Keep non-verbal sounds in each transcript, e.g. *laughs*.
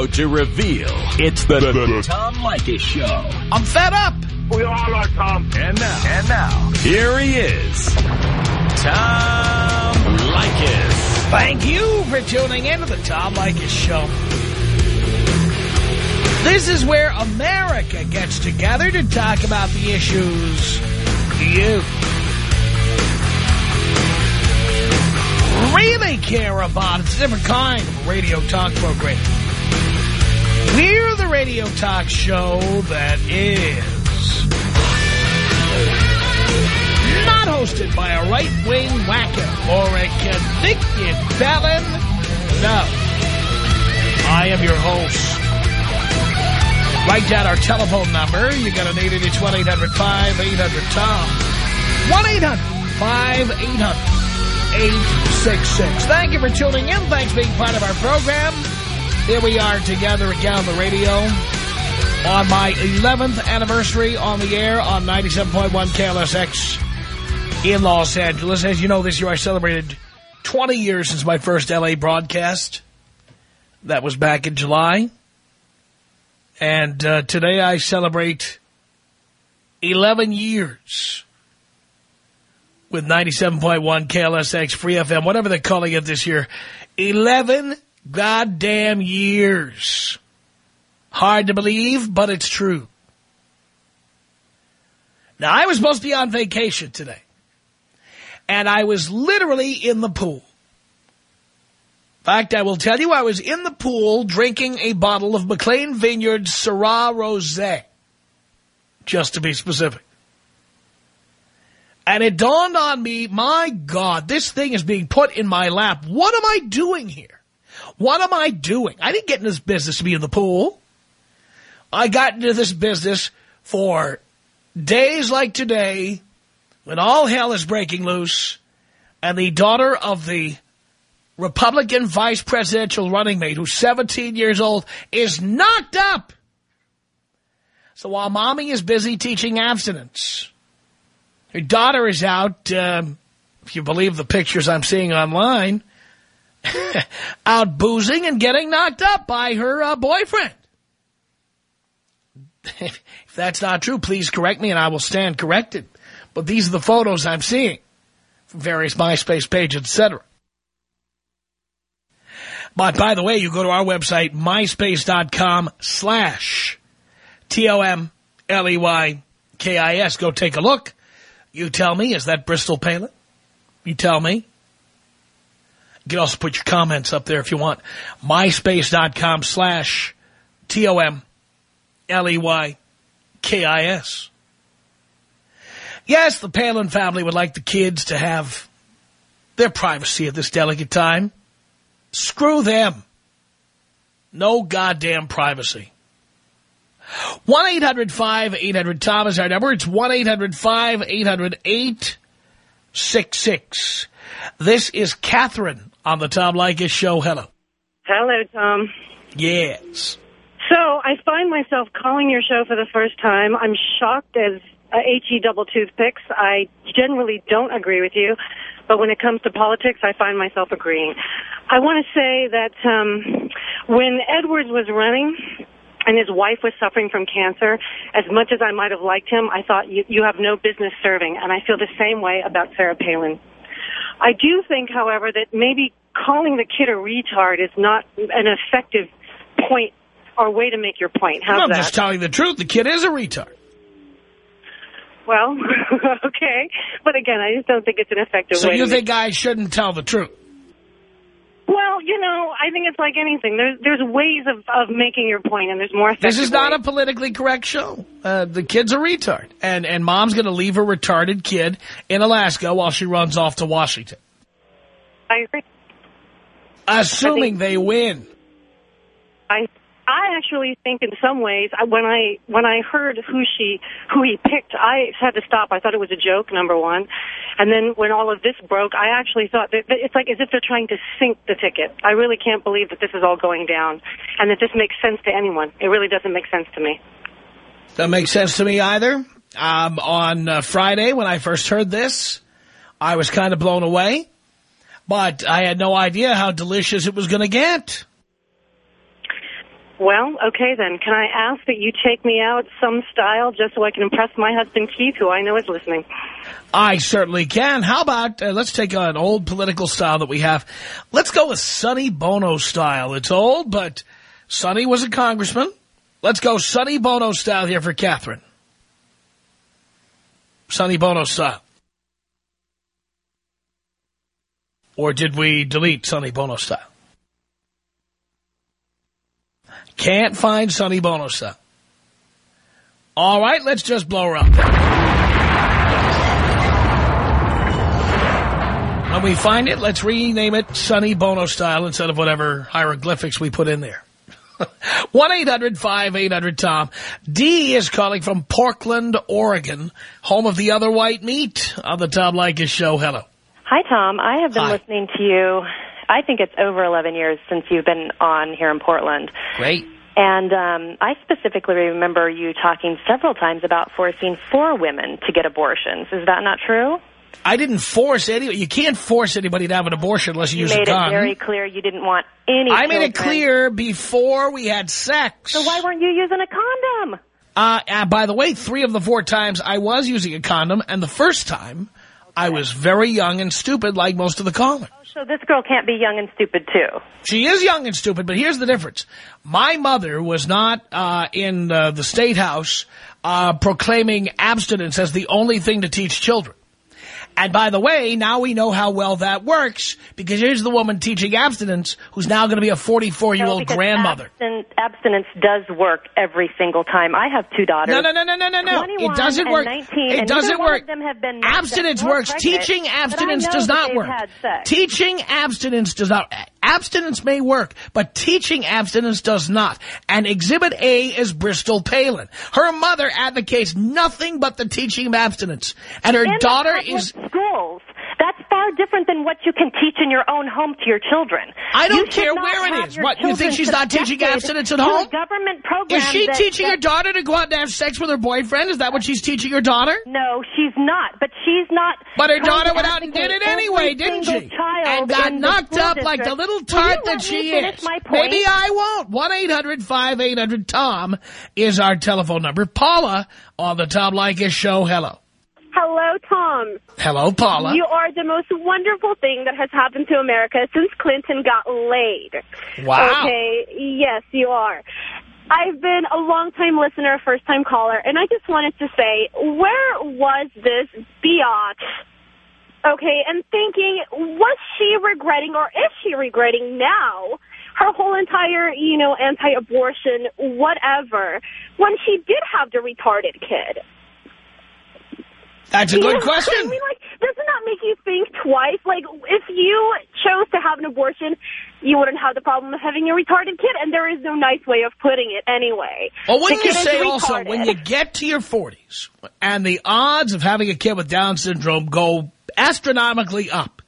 about to reveal. It's the, the, the Tom Leykis Show. I'm fed up. We all are, Tom. And now, and now, here he is, Tom Leykis. Thank you for tuning in to the Tom Leykis Show. This is where America gets together to talk about the issues you really care about. It's a different kind of radio talk program. We're the radio talk show that is not hosted by a right-wing whacker or a convicted felon. No. I am your host. Write down our telephone number. You got an 888-1-800-5800-TOM. 1-800-5800-866. Thank you for tuning in. Thanks for being part of our program. Here we are together again on the radio on my 11th anniversary on the air on 97.1 KLSX in Los Angeles. As you know, this year I celebrated 20 years since my first L.A. broadcast. That was back in July. And uh, today I celebrate 11 years with 97.1 KLSX Free FM, whatever they're calling it this year. 11 goddamn years. Hard to believe, but it's true. Now, I was supposed to be on vacation today. And I was literally in the pool. In fact, I will tell you, I was in the pool drinking a bottle of McLean Vineyard Syrah Rosé. Just to be specific. And it dawned on me, my God, this thing is being put in my lap. What am I doing here? What am I doing? I didn't get in this business to be in the pool. I got into this business for days like today when all hell is breaking loose and the daughter of the Republican vice presidential running mate who's 17 years old is knocked up. So while mommy is busy teaching abstinence, her daughter is out, um, if you believe the pictures I'm seeing online, *laughs* out boozing and getting knocked up by her uh, boyfriend. *laughs* if that's not true, please correct me and I will stand corrected. But these are the photos I'm seeing from various MySpace pages, etc. But by the way, you go to our website, myspace.com slash T-O-M-L-E-Y-K-I-S. Go take a look. You tell me, is that Bristol Palin? You tell me. You can also put your comments up there if you want. myspace.com slash T-O-M-L-E-Y-K-I-S. Yes, the Palin family would like the kids to have their privacy at this delicate time. Screw them. No goddamn privacy. 1-800-5800-TOM is our number. It's 1-800-5800-866. This is Catherine on the Tom Leykis Show. Hello. Hello, Tom. Yes. So I find myself calling your show for the first time. I'm shocked as uh, H-E double toothpicks. I generally don't agree with you, but when it comes to politics, I find myself agreeing. I want to say that um, when Edwards was running and his wife was suffering from cancer, as much as I might have liked him, I thought, you, you have no business serving, and I feel the same way about Sarah Palin. I do think, however, that maybe calling the kid a retard is not an effective point or way to make your point. How's I'm that? just telling the truth. The kid is a retard. Well, *laughs* okay. But again, I just don't think it's an effective So way you to think I shouldn't tell the truth? Well, you know, I think it's like anything. There's there's ways of, of making your point, and there's more This is not a politically correct show. Uh, the kid's a retard. And, and mom's going to leave her retarded kid in Alaska while she runs off to Washington. I agree. Assuming they win. I I actually think in some ways when I when I heard who she who he picked, I had to stop. I thought it was a joke, number one, and then when all of this broke, I actually thought that that it's like as if they're trying to sink the ticket. I really can't believe that this is all going down, and that this makes sense to anyone. It really doesn't make sense to me. Doesn't make sense to me either. Um, on uh, Friday, when I first heard this, I was kind of blown away. But I had no idea how delicious it was going to get. Well, okay then. Can I ask that you take me out some style just so I can impress my husband Keith, who I know is listening? I certainly can. How about, uh, let's take an old political style that we have. Let's go with Sonny Bono style. It's old, but Sonny was a congressman. Let's go Sonny Bono style here for Catherine. Sonny Bono style. Or did we delete Sonny Bono style? Can't find Sonny Bono style. All right, let's just blow her up. When we find it, let's rename it Sonny Bono style instead of whatever hieroglyphics we put in there. *laughs* 1-800-5800-TOM. D is calling from Portland, Oregon, home of the other white meat on the Tom Leykis show. Hello. Hi, Tom. I have been Hi. listening to you, I think it's over 11 years since you've been on here in Portland. Great. And um, I specifically remember you talking several times about forcing four women to get abortions. Is that not true? I didn't force any. You can't force anybody to have an abortion unless you, You use made it very clear you didn't want any I made it clear before we had sex. So why weren't you using a condom? Uh, uh, by the way, three of the four times I was using a condom, and the first time I was very young and stupid, like most of the callers. So this girl can't be young and stupid, too. She is young and stupid, but here's the difference. My mother was not uh, in uh, the State House uh, proclaiming abstinence as the only thing to teach children. And by the way, now we know how well that works because here's the woman teaching abstinence who's now going to be a 44-year-old No, grandmother. abstin- abstinence does work every single time. I have two daughters. No, no, no, no, no, no, no. It doesn't work. 19, it doesn't work. them have been abstinence works. pregnant, Teaching abstinence does not work. Teaching abstinence does not. Abstinence may work, but teaching abstinence does not. And Exhibit A is Bristol Palin. Her mother advocates nothing but the teaching of abstinence. And her In daughter is... schools. That's far different than what you can teach in your own home to your children. I don't You care where it is. What, you think she's not teaching abstinence at home? government program. Is she that- teaching her daughter to go out and have sex with her boyfriend? Is that what she's teaching her daughter? No, she's not. But she's not. But her daughter went out and did it anyway, didn't she? And got knocked up like the little tart that she is. Maybe I won't. 1-800-5800-TOM is our telephone number. Paula on the Tom Leykis show. Hello. Hello, Tom. Hello, Paula. You are the most wonderful thing that has happened to America since Clinton got laid. Wow. Okay, yes, you are. I've been a long-time listener, first-time caller, and I just wanted to say, where was this biatch? Okay, and thinking, was she regretting, or is she regretting now, her whole entire, you know, anti-abortion, whatever, when she did have the retarded kid? That's a You good know, question. I mean, like, doesn't that make you think twice? Like, if you chose to have an abortion, you wouldn't have the problem of having a retarded kid, and there is no nice way of putting it anyway. Well, wouldn't you say also, when you get to your 40s and the odds of having a kid with Down syndrome go astronomically up,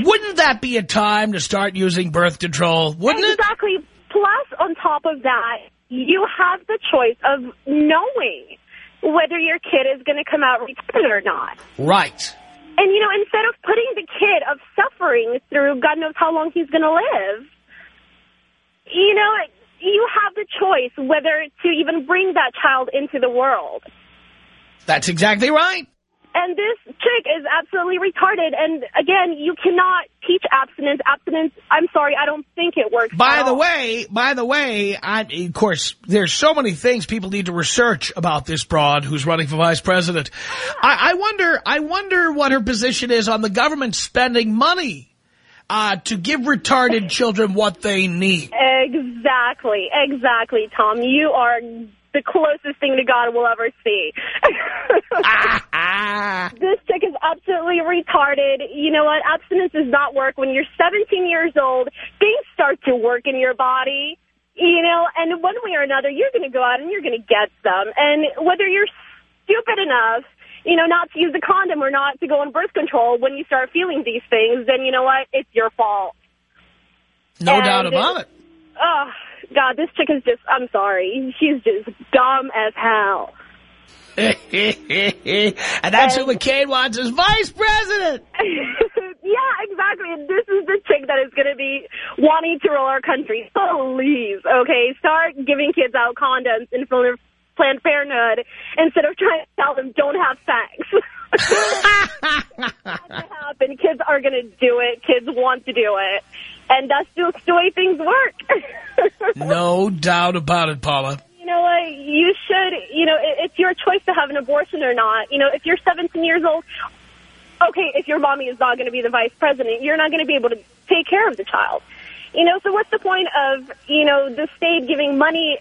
wouldn't that be a time to start using birth control? Wouldn't it? Exactly. Plus, on top of that, you have the choice of knowing whether your kid is going to come out retarded or not. Right. And, you know, instead of putting the kid of suffering through God knows how long he's going to live, you know, you have the choice whether to even bring that child into the world. That's exactly right. And this chick is absolutely retarded. And again, you cannot teach abstinence. Abstinence, I'm sorry, I don't think it works. By the all. way, by the way, I, of course, there's so many things people need to research about this broad who's running for vice president. I, I wonder, I wonder what her position is on the government spending money uh, to give retarded children what they need. Exactly, exactly, Tom. You are the closest thing to God we'll ever see. *laughs* ah, ah. this chick is absolutely retarded. You know what? Abstinence does not work. When you're 17 years old, things start to work in your body. You know, and one way or another, you're going to go out and you're going to get some. And whether you're stupid enough, you know, not to use a condom or not to go on birth control when you start feeling these things, then you know what? It's your fault. No And doubt about it. Oh, God, this chick is just, I'm sorry. She's just dumb as hell. *laughs* and that's who McCain wants as vice president. *laughs* yeah, exactly. And this is the chick that is going to be wanting to rule our country. Please, okay, start giving kids out condoms in front of Planned Parenthood instead of trying to tell them don't have sex. *laughs* happen. Kids are going to do it. Kids want to do it. And that's just the way things work. *laughs* no doubt about it, Paula you know what, you should, you know, it's your choice to have an abortion or not. You know, if you're 17 years old, okay, if your mommy is not going to be the vice president, you're not going to be able to take care of the child. You know, so what's the point of, you know, the state giving money,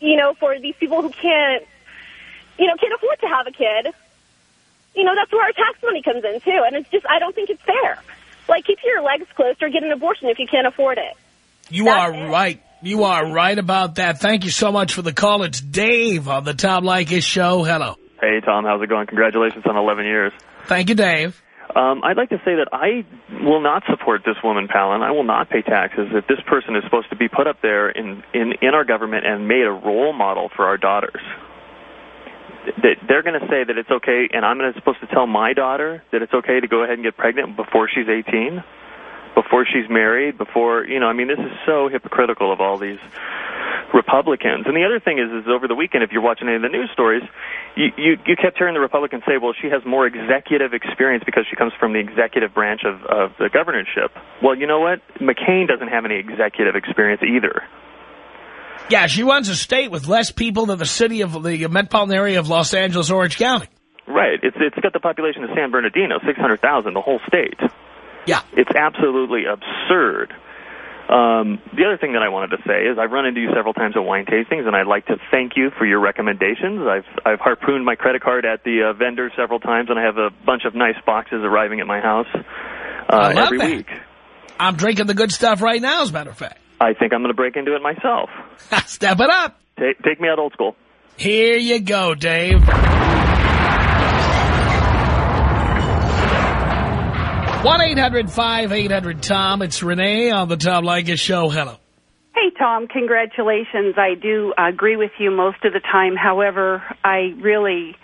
you know, for these people who can't, you know, can't afford to have a kid? You know, that's where our tax money comes in, too. And it's just, I don't think it's fair. Like, keep your legs closed or get an abortion if you can't afford it. You that's are it. right. You are right about that. Thank you so much for the call. It's Dave on the Tom Leykis show. Hello. Hey, Tom. How's it going? Congratulations on 11 years. Thank you, Dave. Um, I'd like to say that I will not support this woman, Palin. I will not pay taxes if this person is supposed to be put up there in, in, in our government and made a role model for our daughters. They're going to say that it's okay, and I'm supposed to tell my daughter that it's okay to go ahead and get pregnant before she's 18? before she's married, before, you know, I mean, this is so hypocritical of all these Republicans. And the other thing is, is over the weekend, if you're watching any of the news stories, you, you, you kept hearing the Republicans say, well, she has more executive experience because she comes from the executive branch of, of the governorship. Well, you know what? McCain doesn't have any executive experience either. Yeah, she runs a state with less people than the city of the metropolitan area of Los Angeles, Orange County. Right. It's it's got the population of San Bernardino, 600,000, the whole state. Yeah. It's absolutely absurd. Um, the other thing that I wanted to say is I've run into you several times at wine tastings, and I'd like to thank you for your recommendations. I've I've harpooned my credit card at the uh, vendor several times, and I have a bunch of nice boxes arriving at my house uh, every that. week. I'm drinking the good stuff right now, as a matter of fact. I think I'm going to break into it myself. *laughs* Step it up. Take, take me out old school. Here you go, Dave. 1-800-5800-TOM. It's Renee on the Tom Leykis Show. Hello. Hey, Tom. Congratulations. I do agree with you most of the time. However, I really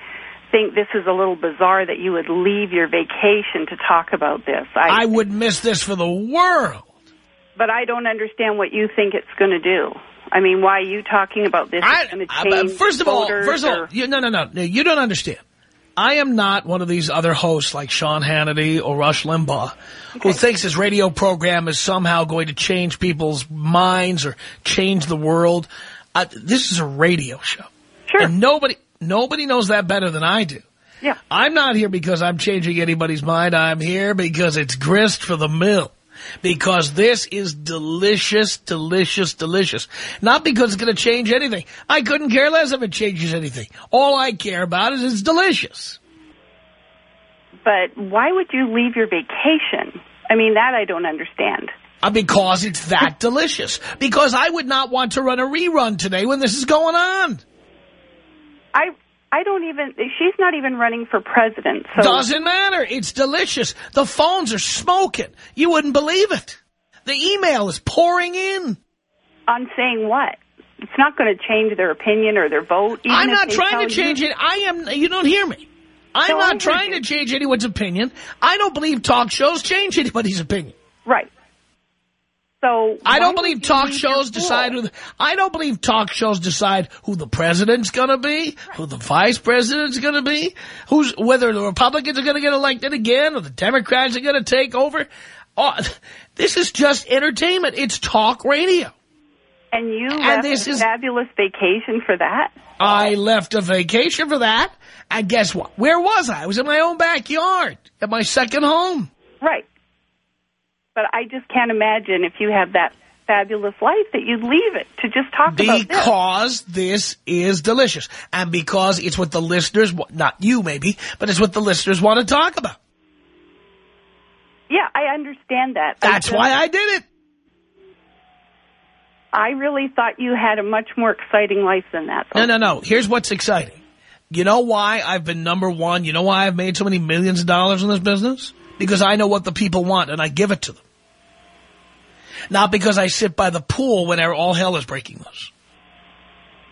think this is a little bizarre that you would leave your vacation to talk about this. I, I would miss this for the world. But I don't understand what you think it's going to do. I mean, why are you talking about this? I, change First of all, first of all, you, no, no, no, no. You don't understand. I am not one of these other hosts like Sean Hannity or Rush Limbaugh okay. who thinks his radio program is somehow going to change people's minds or change the world. Uh, this is a radio show. Sure. And nobody, nobody knows that better than I do. Yeah. I'm not here because I'm changing anybody's mind. I'm here because it's grist for the mill because this is delicious, delicious, delicious. Not because it's going to change anything. I couldn't care less if it changes anything. All I care about is it's delicious. But why would you leave your vacation? I mean, that I don't understand. Uh, because it's that delicious. Because I would not want to run a rerun today when this is going on. I I don't even, she's not even running for president. So Doesn't matter. It's delicious. The phones are smoking. You wouldn't believe it. The email is pouring in. On saying what? It's not going to change their opinion or their vote. I'm not trying to change you. it. I am, you don't hear me. I'm no, not trying to change anyone's opinion. I don't believe talk shows change anybody's opinion. Right. So I don't believe talk shows decide who. The, I don't believe talk shows decide who the president's going to be, who the vice president's going to be, who's whether the Republicans are going to get elected again or the Democrats are going to take over. Oh, this is just entertainment. It's talk radio. And you and left this a is, fabulous vacation for that? I left a vacation for that. And guess what? Where was I? I was in my own backyard at my second home. Right. But I just can't imagine if you have that fabulous life that you'd leave it to just talk because about this. Because this is delicious. And because it's what the listeners, not you maybe, but it's what the listeners want to talk about. Yeah, I understand that. That's I why I did it. I really thought you had a much more exciting life than that. Though. No, no, no. Here's what's exciting. You know why I've been number one? You know why I've made so many millions of dollars in this business? Because I know what the people want and I give it to them. Not because I sit by the pool when all hell is breaking loose.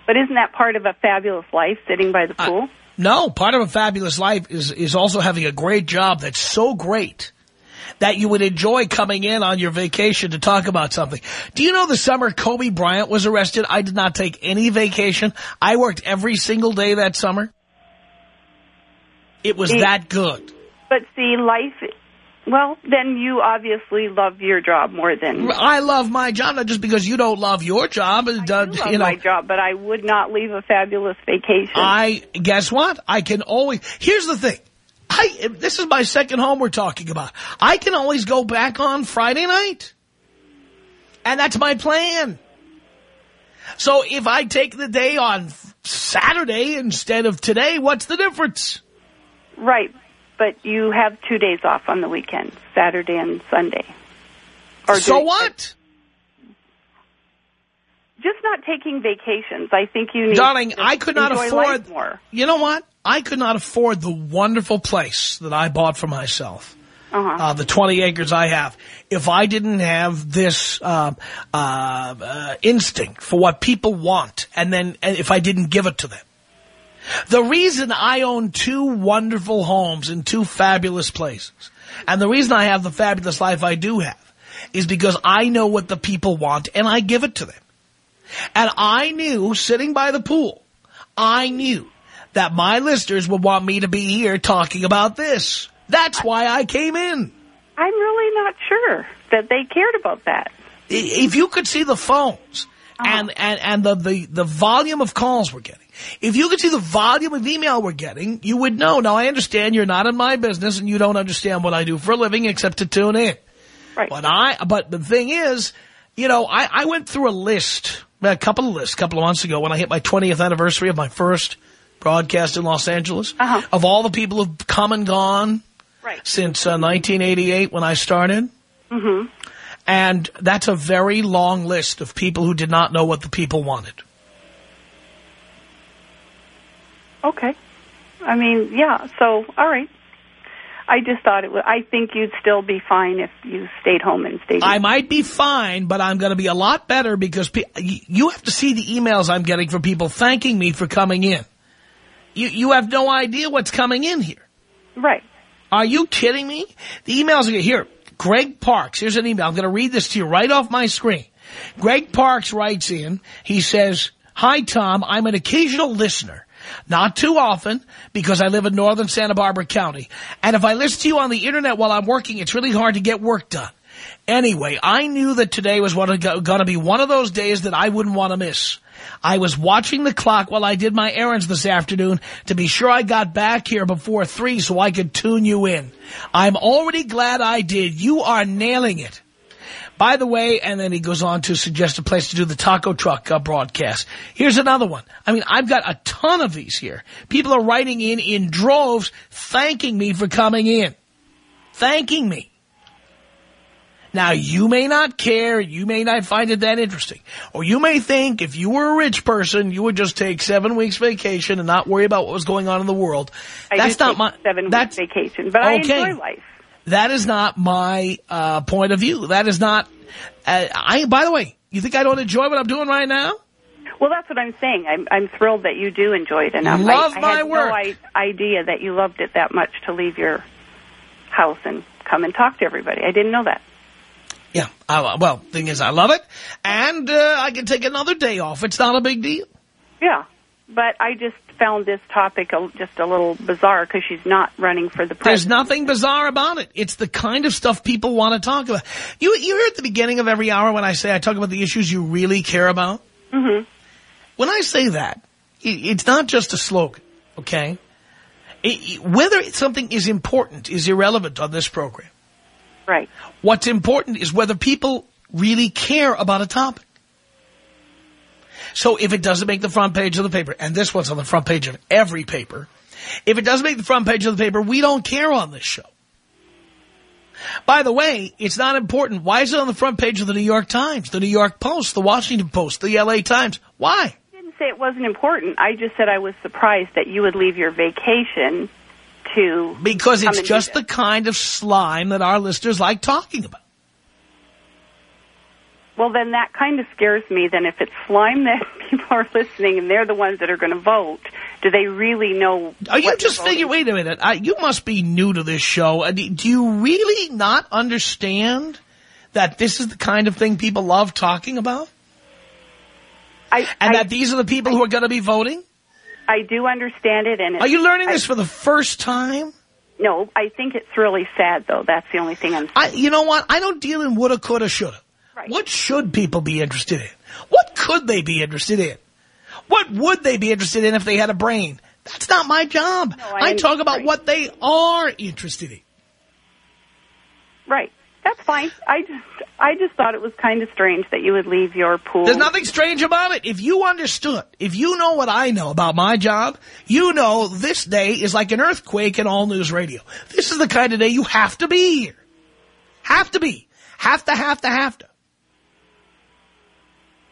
But isn't that part of a fabulous life, sitting by the pool? No, part of a fabulous life is, is also having a great job that's so great that you would enjoy coming in on your vacation to talk about something. Do you know the summer Kobe Bryant was arrested? I did not take any vacation. I worked every single day that summer. It was It- that good. But see, life. Well, then you obviously love your job more than I love my job, not just because you don't love your job. I do love you know, my job. But I would not leave a fabulous vacation. I guess what? I can always. Here's the thing. I this is my second home we're talking about. I can always go back on Friday night, and that's my plan. So if I take the day on Saturday instead of today, what's the difference? right, but you have two days off on the weekend, Saturday and Sunday. Or so do- what, Just not taking vacations. I think you need. darling? to I could not afford. more. You know what? I could not afford the wonderful place that I bought for myself. Uh-huh. uh, the 20 acres I have, if I didn't have this uh, uh, uh, instinct for what people want, and then and if I didn't give it to them. The reason I own two wonderful homes in two fabulous places, and the reason I have the fabulous life I do have, is because I know what the people want, and I give it to them. And I knew, sitting by the pool, I knew that my listeners would want me to be here talking about this. That's why I came in. I'm really not sure that they cared about that. If you could see the phones and, and, and the, the, the volume of calls we're getting, if you could see the volume of email we're getting, you would know. Now, I understand you're not in my business and you don't understand what I do for a living except to tune in. Right. But I, but the thing is, you know, I, I went through a list, a couple of lists, a couple of months ago when I hit my 20th anniversary of my first broadcast in Los Angeles, Uh-huh. of all the people who've come and gone Right. since uh, 1988 when I started. Mm-hmm. And that's a very long list of people who did not know what the people wanted. Okay. I mean, yeah. So, all right. I just thought it was. I think you'd still be fine if you stayed home and stayed. I might be fine, but I'm going to be a lot better because you have to see the emails I'm getting from people thanking me for coming in. You, you have no idea what's coming in here. right. Are you kidding me? The emails are here. Greg Parks, here's an email. I'm going to read this to you right off my screen. Greg Parks writes in, he says, Hi Tom, I'm an occasional listener. Not too often, because I live in northern Santa Barbara County. And if I listen to you on the internet while I'm working, it's really hard to get work done. Anyway, I knew that today was going to be one of those days that I wouldn't want to miss. I was watching the clock while I did my errands this afternoon to be sure I got back here before 3 so I could tune you in. I'm already glad I did. You are nailing it. By the way, and then he goes on to suggest a place to do the taco truck uh, broadcast. Here's another one. I mean, I've got a ton of these here. People are writing in in droves thanking me for coming in. Thanking me. Now, you may not care, you may not find it that interesting. Or you may think if you were a rich person, you would just take seven weeks vacation and not worry about what was going on in the world. I that's not my seven that's, week vacation, but I Okay. enjoy life. That is not my uh, point of view. That is not. Uh, I. By the way, you think I don't enjoy what I'm doing right now? Well, that's what I'm saying. I'm I'm thrilled that you do enjoy it enough. Love I, I my had work. no I- idea that you loved it that much to leave your house and come and talk to everybody. I didn't know that. Yeah. I, well, thing is, I love it, and uh, I can take another day off. It's not a big deal. Yeah, but I just found this topic a, just a little bizarre because she's not running for the president. There's nothing bizarre about it. It's the kind of stuff people want to talk about. You you hear at the beginning of every hour when I say I talk about the issues you really care about. hmm When I say that, it's not just a slogan, okay? It- whether something is important is irrelevant on this program. Right. What's important is whether people really care about a topic. So if it doesn't make the front page of the paper, and this one's on the front page of every paper, if it doesn't make the front page of the paper, we don't care on this show. By the way, it's not important. Why is it on the front page of the New York Times, the New York Post, the Washington Post, the LA Times? Why? I didn't say it wasn't important. I just said I was surprised that you would leave your vacation to Because it's just the kind of slime that our listeners like talking about. Well, then that kind of scares me. Then if it's slime that *laughs* people are listening and they're the ones that are going to vote, do they really know? Are you just thinking, wait a minute, uh, you must be new to this show. Uh, do do you really not understand that this is the kind of thing people love talking about? I, And I, that these are the people who are going to be voting? I do understand it, and Are you learning I- this for the first time? No, I think it's really sad though. That's the only thing I'm. I, you know what? I don't deal in woulda, coulda, shoulda. Right. What should people be interested in? What could they be interested in? What would they be interested in if they had a brain? That's not my job. No, I I talk about right. what they are interested in. Right. That's fine. I just I just thought it was kind of strange that you would leave your pool. There's nothing strange about it. If you understood, if you know what I know about my job, you know this day is like an earthquake in all news radio. This is the kind of day you have to be here. Have to be. Have to, have to, have to.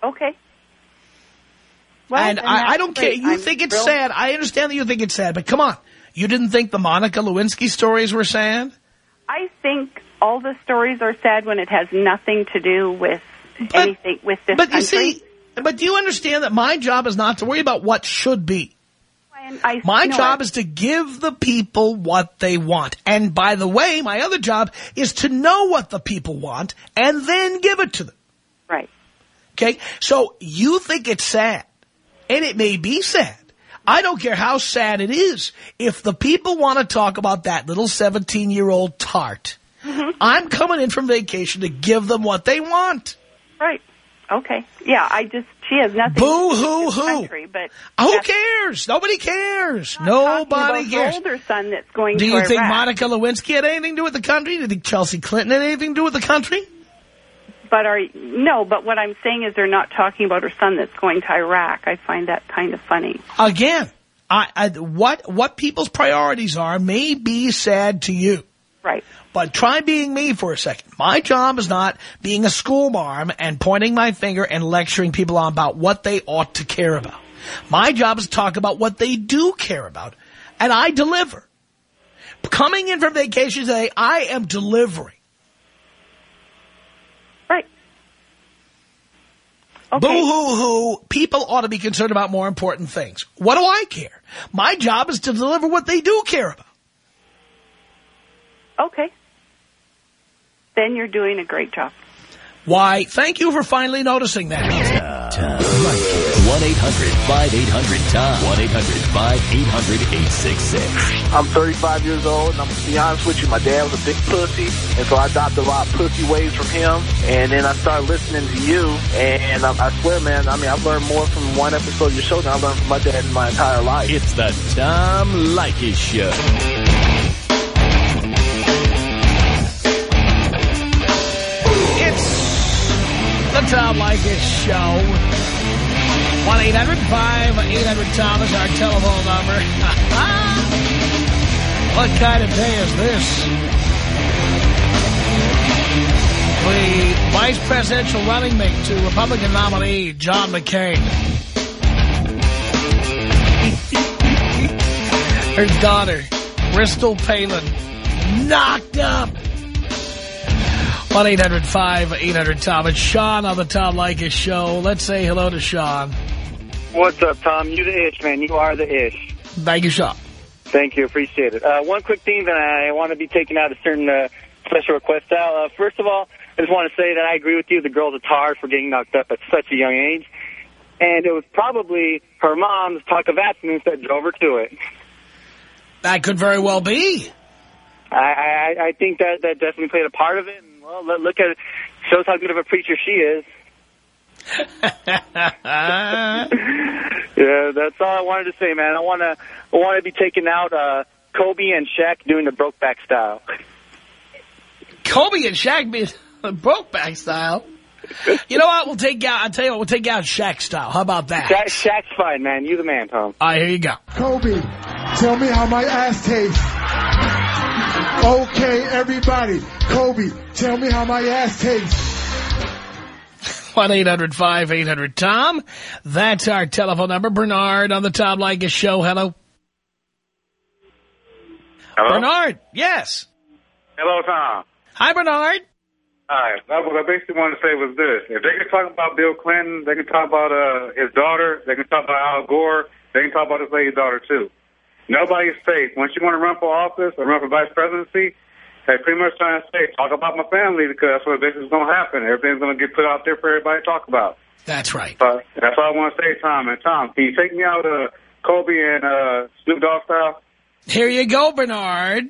Okay. Well, and I, I don't care. You I'm think it's sad. I understand that you think it's sad, but come on. You didn't think the Monica Lewinsky stories were sad? I think all the stories are sad when it has nothing to do with anything with this But you country. see, but do you understand that my job is not to worry about what should be? I, My job I- is to give the people what they want. And by the way, my other job is to know what the people want and then give it to them. right. Okay? So you think it's sad. And it may be sad. I don't care how sad it is. If the people want to talk about that little 17-year-old tart, Mm-hmm. *laughs* I'm coming in from vacation to give them what they want. Right. Okay. Yeah. I just she has nothing. Boo to do hoo hoo. Country, but Who cares? Nobody cares. Nobody cares. Older son that's going Do to you think Iraq. Monica Lewinsky had anything to do with the country? Do you think Chelsea Clinton had anything to do with the country? But are no? But what I'm saying is they're not talking about her son that's going to Iraq. I find that kind of funny. Again, I, I, what what people's priorities are may be sad to you. Right. But try being me for a second. My job is not being a school marm and pointing my finger and lecturing people on about what they ought to care about. My job is to talk about what they do care about. And I deliver. Coming in from vacation today, I am delivering. Right. Okay. Boo-hoo-hoo. People ought to be concerned about more important things. What do I care? My job is to deliver what they do care about. Okay. Then you're doing a great job. Why, thank you for finally noticing that. Tom Leykis. 1-800-5800-TOM. 1-800-5800-866. I'm 35 years old, and I'm to be honest with you, my dad was a big pussy, and so I adopted a lot of pussy ways from him. And then I started listening to you, and I, I swear, man, I mean, I've learned more from one episode of your show than I've learned from my dad in my entire life. It's the Tom Leykis Show. The Tom Leykis Show. 1-800-5800-TOM is our telephone number. *laughs* what kind of day is this? The vice presidential running mate to Republican nominee John McCain. *laughs* Her daughter, Bristol Palin, knocked up. 1-800-5800-TOM. It's Sean on the Tom Leykis Show. Let's say hello to Sean. What's up, Tom? You the ish, man. You are the ish. Thank you, Sean. Thank you. Appreciate it. Uh, one quick thing that I want to be taking out a certain uh, special request out. Uh, first of all, I just want to say that I agree with you. The girl's a tar for getting knocked up at such a young age. And it was probably her mom's talk of abstinence that drove her to it. That could very well be. I, I, I think that, that definitely played a part of it. And, well, look at it. Shows how good of a preacher she is. *laughs* Yeah, that's all I wanted to say, man. I want to I want to be taking out uh, Kobe and Shaq doing the Brokeback style. Kobe and Shaq being *laughs* Brokeback style. You know what? We'll take out, I'll tell you what, we'll take out Shaq style. How about that? Shaq, Shaq's fine, man. You the man, Tom. All right, here you go. Kobe, tell me how my ass tastes. Okay, everybody. Kobe, tell me how my ass tastes. 1-800-5800-TOM. That's our telephone number. Bernard on the Tom Leykis Show. Hello. Hello? Bernard, yes. Hello, Tom. Hi, Bernard. All right. What I basically wanted to say was this. If they can talk about Bill Clinton, they can talk about uh, his daughter, they can talk about Al Gore, they can talk about his lady's daughter, too. Nobody's safe. Once you want to run for office or run for vice presidency, they pretty much trying to say, talk about my family because that's what this is going to happen. Everything's going to get put out there for everybody to talk about. That's right. But that's all I want to say, Tom. And Tom, can you take me out uh, Kobe and uh, Snoop Dogg style? Here you go, Bernard.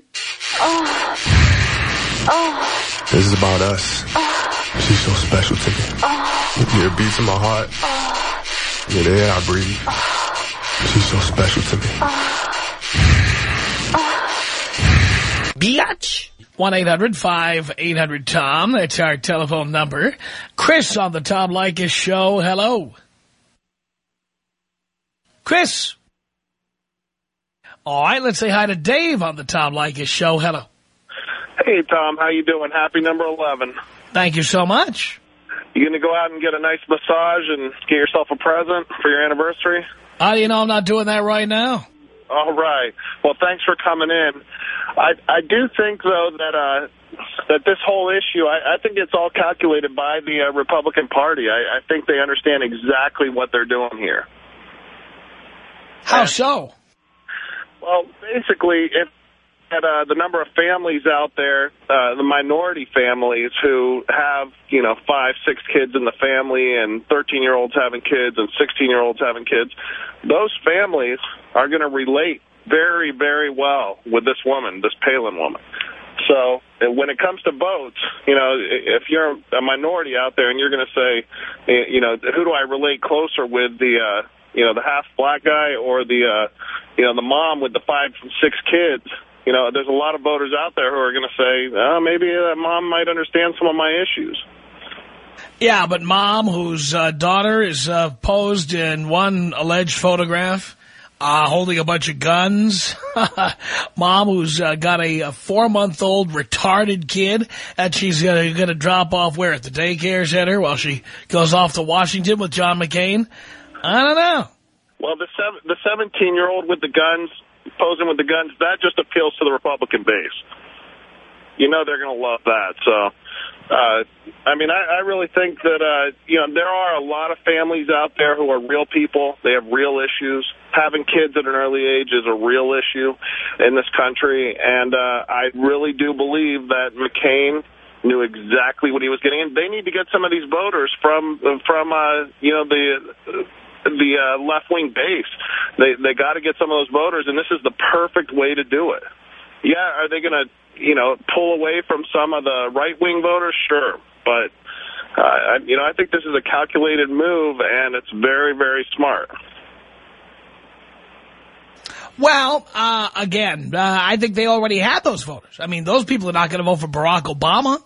Oh. Oh. This is about us. Oh. She's so special to me. Oh. You're a beat to my heart. Oh. You're the air I breathe. She's so special to me. Biatch. 1-800-5800-TOM. That's our telephone number. Chris on the Tom Leykis show. Hello. Chris. All right, let's say hi to Dave on the Tom Leykis show. Hello. Hey, Tom. How you doing? Happy number 11. Thank you so much. You going to go out and get a nice massage and get yourself a present for your anniversary? How do you know I'm not doing that right now? All right. Well, thanks for coming in. I I do think though that uh that this whole issue, I, I think it's all calculated by the uh, Republican Party. I, I think they understand exactly what they're doing here. How so? Well, basically, if at uh, the number of families out there, uh, the minority families who have, you know, five, six kids in the family and 13-year-olds having kids and 16-year-olds having kids, those families are going to relate very, very well with this woman, this Palin woman. So when it comes to votes, you know, if you're a minority out there and you're going to say, you know, who do I relate closer with, the, uh, you know, the half black guy or the, uh, you know, the mom with the five, six kids, you know, there's a lot of voters out there who are going to say, oh, maybe that mom might understand some of my issues. Yeah, but mom, whose uh, daughter is uh, posed in one alleged photograph, uh, holding a bunch of guns. *laughs* mom, who's uh, got a, a four-month-old retarded kid that she's going to drop off where at the daycare center while she goes off to Washington with John McCain. I don't know. Well, the the 17-year-old with the guns, posing with the guns, that just appeals to the Republican base. You know they're going to love that. So, uh, I mean, I, I really think that, uh, you know, there are a lot of families out there who are real people. They have real issues. Having kids at an early age is a real issue in this country. And uh, I really do believe that McCain knew exactly what he was getting. And they need to get some of these voters from, from uh, you know, the the uh, left-wing base. They they got to get some of those voters, and this is the perfect way to do it. Yeah, are they going to, you know, pull away from some of the right-wing voters? Sure, but uh, you know, I think this is a calculated move, and it's very, very smart. Well, uh, again, uh, I think they already had those voters. I mean, those people are not going to vote for Barack Obama.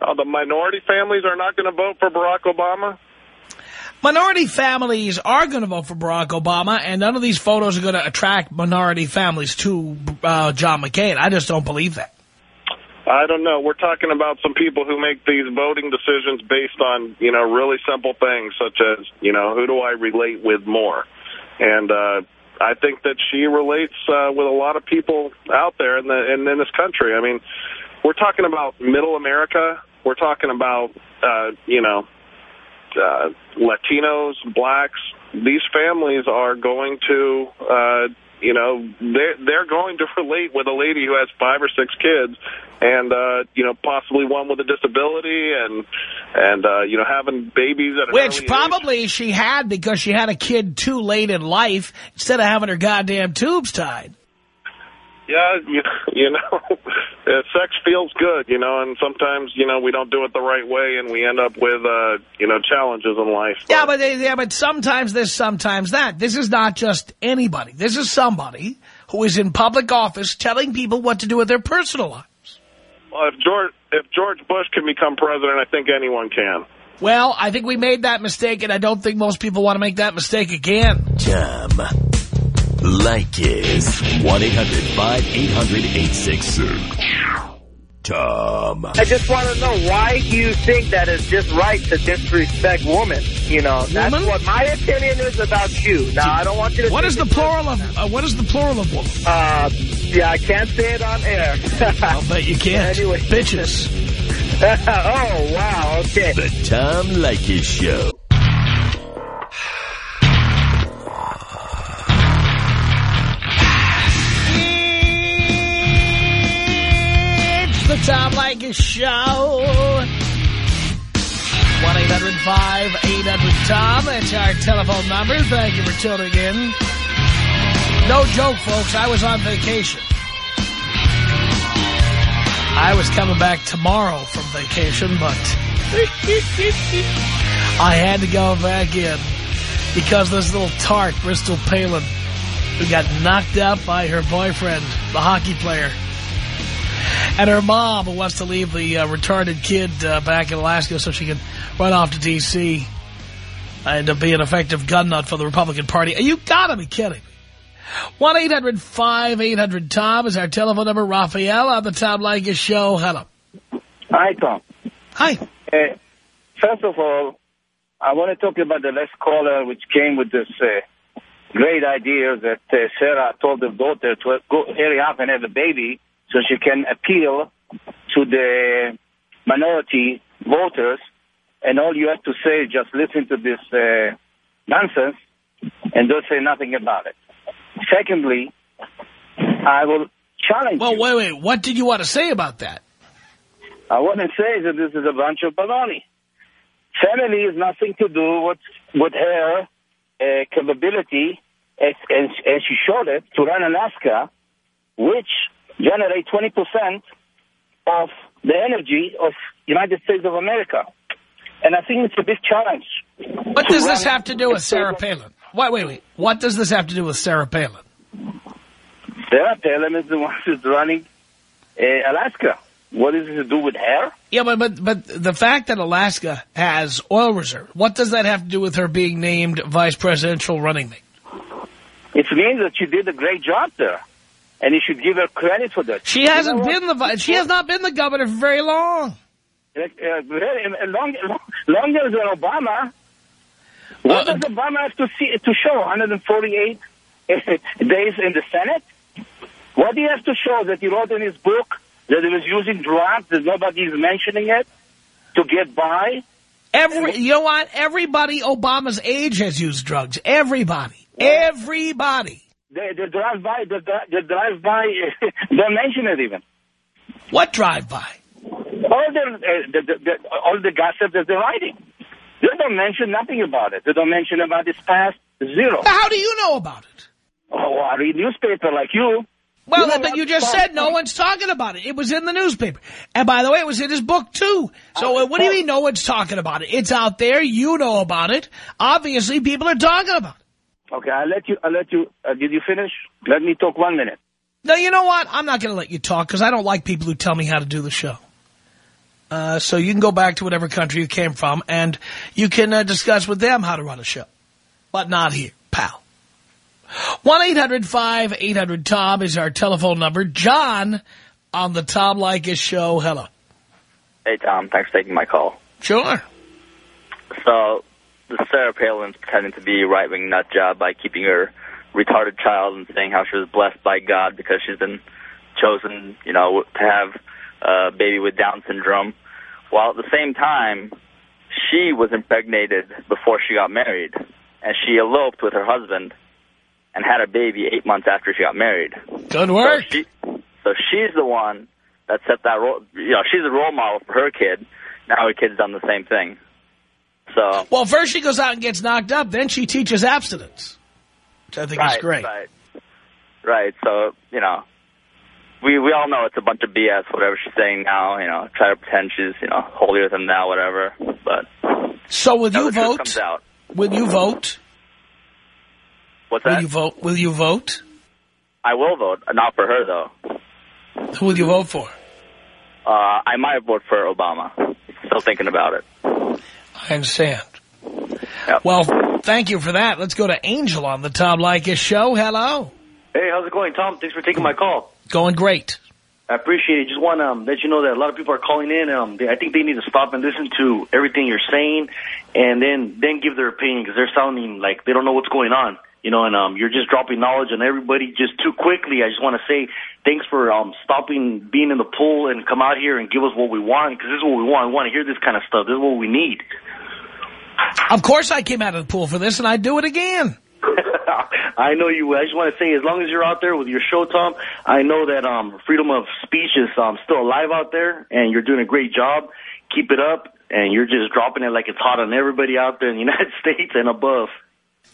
Uh, the minority families are not going to vote for Barack Obama? Minority families are going to vote for Barack Obama, and none of these photos are going to attract minority families to uh, John McCain. I just don't believe that. I don't know. We're talking about some people who make these voting decisions based on, you know, really simple things such as, you know, who do I relate with more? And uh, I think that she relates uh, with a lot of people out there in, the, in, in this country. I mean, we're talking about middle America. We're talking about, uh, you know, uh, Latinos, blacks, these families are going to, uh, you know, they're, they're going to relate with a lady who has five or six kids and, uh, you know, possibly one with a disability and, and uh, you know, having babies at Which probably age. she had because she had a kid too late in life instead of having her goddamn tubes tied. Yeah, you, *laughs* you know, sex feels good, you know, and sometimes, you know, we don't do it the right way and we end up with, uh, you know, challenges in life. But. Yeah, but yeah, but sometimes this, sometimes that. This is not just anybody. This is somebody who is in public office telling people what to do with their personal lives. Well, if George, if George Bush can become president, I think anyone can. Well, I think we made that mistake, and I don't think most people want to make that mistake again. Tom. Leykis. 1-800-5800-866. Tom. I just want to know, why do you think that it's just right to disrespect women? You know, that's woman? what my opinion is about you. Now, I don't want you to... What is the plural of, uh, what is the plural of woman? Uh, yeah, I can't say it on air. *laughs* I'll bet you can't. Anyway. Bitches. *laughs* oh, wow, okay. The Tom Leykis Show. The Tom Leykis Show. 1-800-5800-TOM. That's our telephone number. Thank you for tuning in. No joke, folks. I was on vacation. I was coming back tomorrow from vacation, but *laughs* I had to go back in because this little tart, Bristol Palin, who got knocked out by her boyfriend, the hockey player, and her mom, who wants to leave the uh, retarded kid uh, back in Alaska so she can run off to D.C. and uh, be an effective gun nut for the Republican Party. You gotta be kidding me. 1-800-5800-TOM is our telephone number. Raphael on the Tom Leykis show. Hello. Hi, Tom. Hi. Uh, first of all, I want to talk about the last caller which came with this uh, great idea that uh, Sarah told her daughter to go hurry up and have a baby so she can appeal to the minority voters. And all you have to say is just listen to this uh, nonsense and don't say nothing about it. Secondly, I will challenge Well, you. wait, wait. What did you want to say about that? I want to say that this is a bunch of baloney. Family has nothing to do with with her uh, capability, as, and, and she showed it, to run Alaska, which generate 20% of the energy of United States of America. And I think it's a big challenge. What does this have to do with Sarah Palin? Wait, wait, wait. What does this have to do with Sarah Palin? Sarah Palin is the *laughs* one who's running uh, Alaska. What does it to do with her? Yeah, but, but but the fact that Alaska has oil reserve, what does that have to do with her being named vice presidential running mate? It means that she did a great job there. And you should give her credit for that. She hasn't been the she has not been the governor for very long. Uh, uh, uh, long, long, longer than Obama. What Uh, does Obama have to see to show? 148 *laughs* days in the Senate. What do you have to show that he wrote in his book that he was using drugs that is mentioning it to get by? Every you know what? Everybody Obama's age has used drugs. Everybody, everybody. They, they drive by. They, they drive by. don't mention it even. What drive by? All the, uh, the, the, the all the gossip that they're writing. They don't mention nothing about it. They don't mention about his past. Zero. How do you know about it? Oh, I read newspaper like you. Well, You but you just said no one's talking about it. It was in the newspaper. And by the way, it was in his book, too. So uh, what do you mean no one's talking about it? It's out there. You know about it. Obviously, people are talking about it. Okay, I'll let you. I'll let you. Uh, did you finish? Let me talk one minute. No, you know what? I'm not going to let you talk because I don't like people who tell me how to do the show. Uh, so you can go back to whatever country you came from and you can uh, discuss with them how to run a show. But not here, pal. 1-800-5800-TOM is our telephone number. John on the Tom Leykis show. Hello. Hey, Tom. Thanks for taking my call. Sure. So, the Sarah Palin's pretending to be a right-wing nut job by keeping her retarded child and saying how she was blessed by God because she's been chosen, you know, to have a baby with Down syndrome. While at the same time, she was impregnated before she got married, and she eloped with her husband and had a baby eight months after she got married. Good work. So, she, so she's the one that set that role. You know, she's a role model for her kid. Now her kid's done the same thing. So Well, first she goes out and gets knocked up, then she teaches abstinence, which I think right, is great. Right, right. So you know, we we all know it's a bunch of BS. Whatever she's saying now, you know, try to pretend she's you know holier than thou, whatever. But So will you vote? Comes out. Will you vote? What's that? Will you vote? Will you vote? I will vote, not for her though. Who will you vote for? Uh, I might vote for Obama. Still thinking about it. I understand. Well, thank you for that. Let's go to Angel on the Tom Leykis show. Hello. Hey, how's it going, Tom? Thanks for taking my call. Going great. I appreciate it. Just want to um, let you know that a lot of people are calling in. Um, they, I think they need to stop and listen to everything you're saying, and then then give their opinion because they're sounding like they don't know what's going on. You know, and um, you're just dropping knowledge on everybody just too quickly. I just want to say thanks for um, stopping being in the pool and come out here and give us what we want because this is what we want. We want to hear this kind of stuff. This is what we need. Of course I came out of the pool for this, and I'd do it again. *laughs* I know you. I just want to say, as long as you're out there with your show, Tom, I know that um, freedom of speech is um, still alive out there, and you're doing a great job. Keep it up, and you're just dropping it like it's hot on everybody out there in the *laughs* United States and above.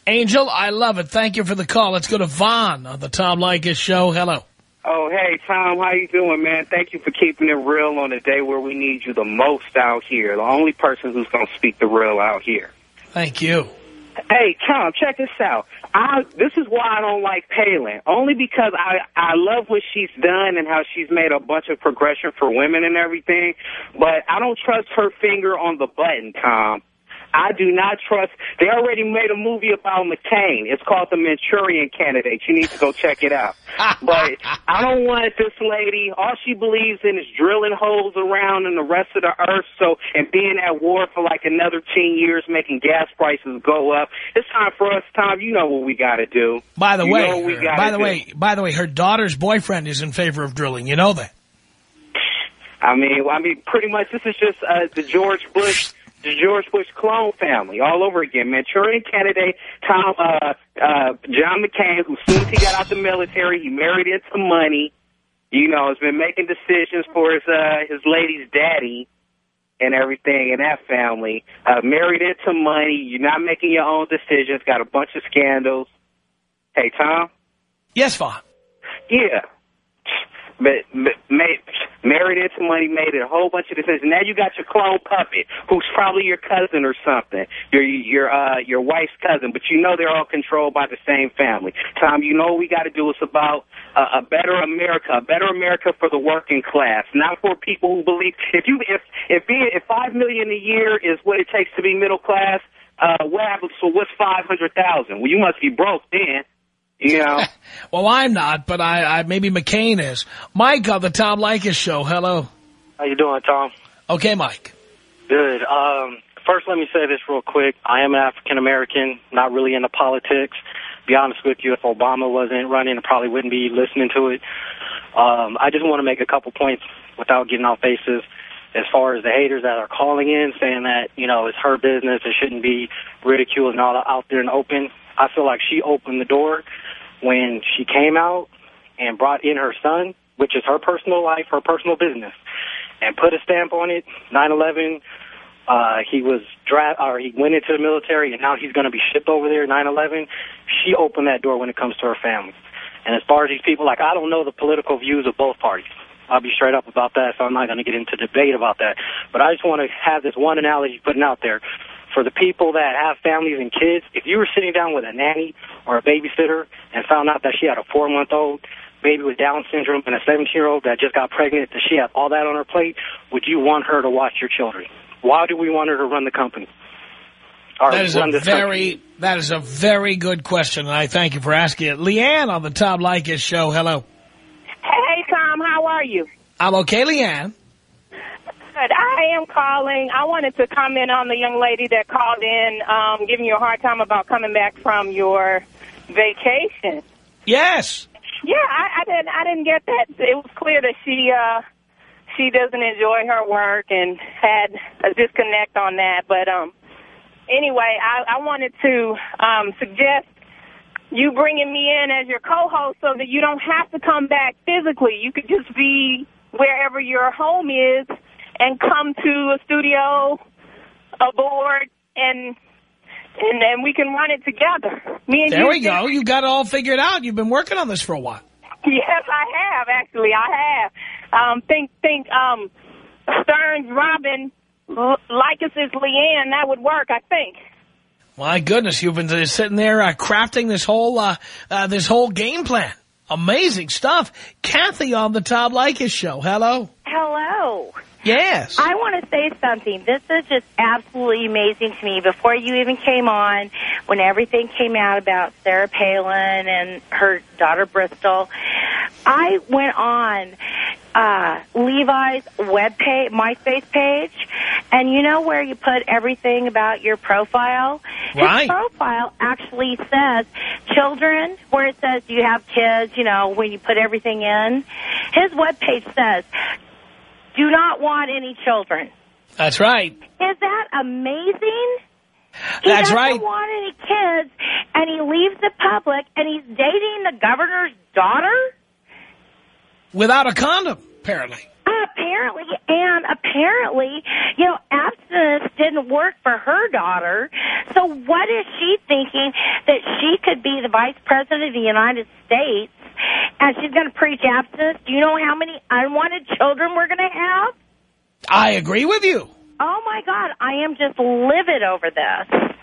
Angel, I love it. Thank you for the call. Let's go to Vaughn on the Tom Leykis show. Hello. Oh, hey, Tom, how you doing, man? Thank you for keeping it real on a day where we need you the most out here. The only person who's going to speak the real out here. Thank you. Hey, Tom, check this out. I, this is why I don't like Palin. Only because I, I love what she's done and how she's made a bunch of progression for women and everything. But I don't trust her finger on the button, Tom. I do not trust. They already made a movie about McCain. It's called The Manchurian Candidate. You need to go check it out. *laughs* but I don't want this lady. All she believes in is drilling holes around in the rest of the earth. So and being at war for like another ten years, making gas prices go up. It's time for us, Tom. You know what we got to do. By the You way, we by the do. way, by the way, her daughter's boyfriend is in favor of drilling. You know that. I mean, I mean, pretty much this is just uh, the George Bush, the George Bush clone family all over again. Manchurian candidate Tom, uh, uh, John McCain, who soon as he got out the military, he married into money. You know, has been making decisions for his uh, his lady's daddy and everything in that family. Uh, married into money. You're not making your own decisions. Got a bunch of scandals. Hey, Tom. Yes, Vaughn. Yeah. Made, married into money, made it a whole bunch of decisions. Now you got your clone puppet, who's probably your cousin or something, your your uh, your wife's cousin. But you know they're all controlled by the same family. Tom, you know what we got to do is about uh, a better America, a better America for the working class, not for people who believe. If you if if being if five million a year is what it takes to be middle class, uh, what happens? So what's five hundred thousand? Well, you must be broke then. You *laughs* know. Well, I'm not, but I, I maybe McCain is. Mike on the Tom Leykis show. Hello. How you doing, Tom? Okay, Mike. Good. Um, first, let me say this real quick. I am an African American, not really into politics. Be honest with you, if Obama wasn't running, I probably wouldn't be listening to it. Um, I just want to make a couple points without getting off bases. As far as the haters that are calling in, saying that you know it's her business, it shouldn't be ridiculed and all out there in the open. I feel like she opened the door when she came out and brought in her son, which is her personal life, her personal business, and put a stamp on it. 9/11. Uh, he was dra- or he went into the military, and now he's going to be shipped over there. 9/11. She opened that door when it comes to her family. And as far as these people, like I don't know the political views of both parties. I'll be straight up about that, so I'm not going to get into debate about that. But I just want to have this one analogy putting out there for the people that have families and kids. If you were sitting down with a nanny or a babysitter and found out that she had a four-month-old baby with Down syndrome and a 17-year-old that just got pregnant, that she had all that on her plate, would you want her to watch your children? Why do we want her to run the company? Or That is a run this country? very that is a very good question, and I thank you for asking it. Leanne on the Tom Leykis show. Hello. Hey, Tom, how are you? I'm okay, Leanne. Good. I am calling. I wanted to comment on the young lady that called in, um, giving you a hard time about coming back from your vacation. Yes. Yeah, I, I didn't. I didn't get that. It was clear that she uh, she doesn't enjoy her work and had a disconnect on that. But um, anyway, I, I wanted to um, suggest you bringing me in as your co-host so that you don't have to come back physically. You could just be wherever your home is and come to a studio, a board, and and then we can run it together. Me and There you we go. You got it all figured out. You've been working on this for a while. Yes, I have actually. I have. Um, think think um, Stearns Robin L- Leykis is Leanne. That would work. I think. My goodness, you've been uh, sitting there uh, crafting this whole uh, uh, this whole game plan. Amazing stuff. Kathy on the Tom Leykis show. Hello. Hello. Yes. I want to say something. This is just absolutely amazing to me. Before you even came on, when everything came out about Sarah Palin and her daughter Bristol, I went on uh, Levi's web page, MySpace page, and you know where you put everything about your profile? Right. His profile actually says children, where it says, do you have kids, you know, when you put everything in, his web page says, do not want any children. That's right. Is that amazing? He That's right. He doesn't want any kids, and he leaves the public, and he's dating the governor's daughter? Without a condom, apparently. Apparently, and apparently, you know, abstinence didn't work for her daughter. So what is she thinking that she could be the vice president of the United States and she's going to preach abstinence? Do you know how many unwanted children we're going to have? I agree with you. Oh my God, I am just livid over this.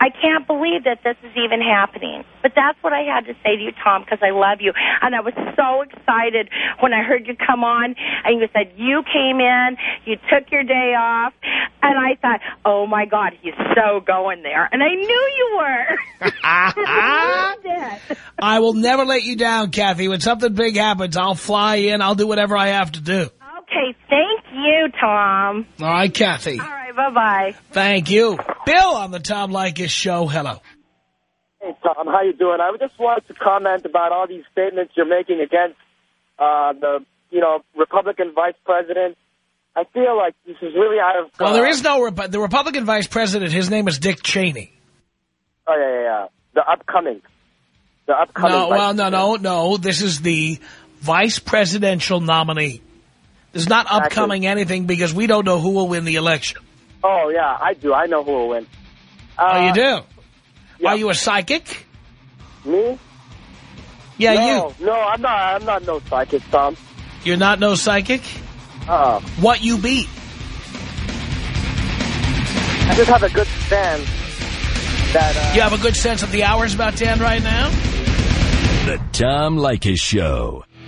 I can't believe that this is even happening. But that's what I had to say to you, Tom, because I love you. And I was so excited when I heard you come on and you said you came in, you took your day off, and I thought, oh my God, he's so going there. And I knew you were. I. *laughs* I will never let you down, Kathy. When something big happens, I'll fly in. I'll do whatever I have to do. Okay, thank you, Tom. All right, Kathy. All right, bye-bye. Thank you. Bill on the Tom Leykis show. Hello. Hey, Tom, how you doing? I just wanted to comment about all these statements you're making against uh, the, you know, Republican vice president. I feel like this is really out of... Well, uh, there is no... Rep the Republican vice president, his name is Dick Cheney. Oh, yeah, yeah, yeah. The upcoming. The upcoming... No, well, no, no, no. This is the vice presidential nominee. There's not upcoming anything because we don't know who will win the election. Oh, yeah, I do. I know who will win. oh, you Uh, do? Are you a psychic? Me? Yeah, no, you. No, I'm not. I'm not no psychic, Tom. You're not no psychic? Uh, What you beat? I just have a good stand that... Uh, You have a good sense of the hours about 10 right now? The Tom Leykis Show.